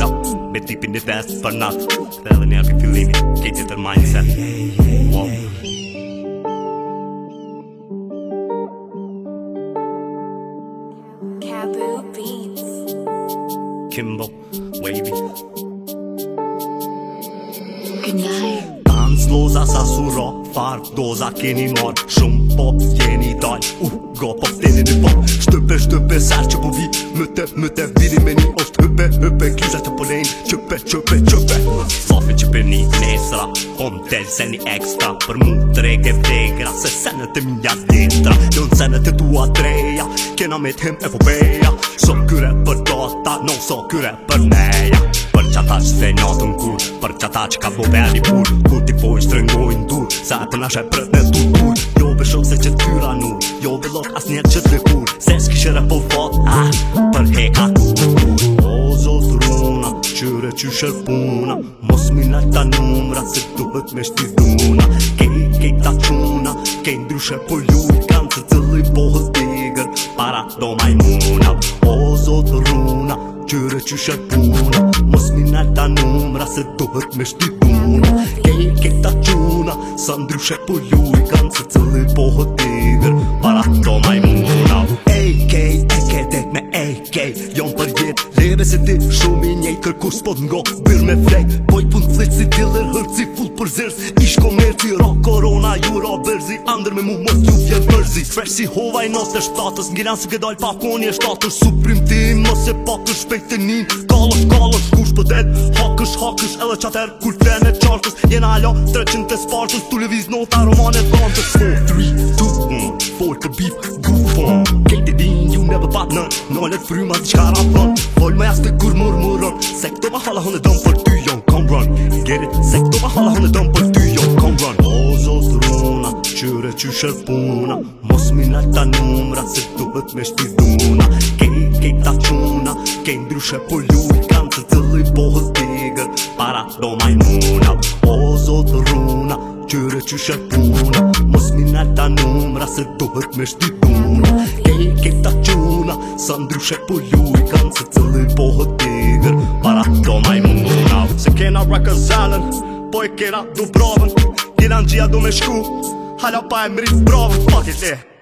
Uh, para deep in the dance for not Täällä if you leave Keitä Get mindset the Caboo Beats Kimbo Wavy Good night sa suro Far doza pop dal go pop hype, hype Kizat të polen, qëpe, qëpe, qëpe Sofi që për një nesra Kom të lë seni ekstra Për mu të rege vdegra Se senet e minja dintra në senet e tua treja Kena me të hem e fobeja So kyre për dota No so kyre për neja Për qata që se njotën kur Për qata që ka bove ali pur Ku ti poj strëngojnë dur Sa e jo jo të nashe për të të të të të të të të të të të të të shër Mos mina nalë ta numra Se duhet me shti duna Kej, kej ta quna Kej ndryshe po ljurë Kanë të cëllë i pohët Para do majmuna O zotë runa Qyre që puna Mos mina nalë ta numra Se duhet me shti duna Kej, kej ta quna Sa ndryshe po ljurë Kanë të cëllë i pohët Para do majmuna Se ti shumë i njejtë kërkur spod nga dyrë me frek Pojë punë fletë si t'i lërë hërë Si full për zërës ishko mërë Si ra korona ju ra berzi Andrë me mu mos ju vjetë zi Fresh si hova i notë të shtatës Ngiran se ke dalë pa koni e shtatës Suprim ti më se shpejtë të nin Kalosh, kalosh, kush për det Hakësh, hakësh, edhe qatër Kur e në qartës Jena alo, 300 të spartës Tu leviz nota, romanet kantës 4, po, 3, 2, 1 Fall të bif, gufa Kejtë i din, ju me bëpat në Nalet fryma, si qka rapën Fall me jaste kur murmurën Se këto ma hala hone dëmë jo, Come run, get it Se këto ma hala hone jo, Come run Qyre që shërpuna Mos mi në alta numra Se duhet me shpiduna Kej, kej ta quna Kej ndryshe po ljurit kam të dhe i pohët tigër Para do maj nuna O zotë runa Qyre që puna Mos mi në alta numra Se duhet me shpiduna Kej, kej ta quna Sa ndryshe po ljurit kam të dhe i pohët tigër Para do maj Se kena rakë zanën Po e kena du provën Kena në gjia du me shku Hala pa e mërit bravë, fuck it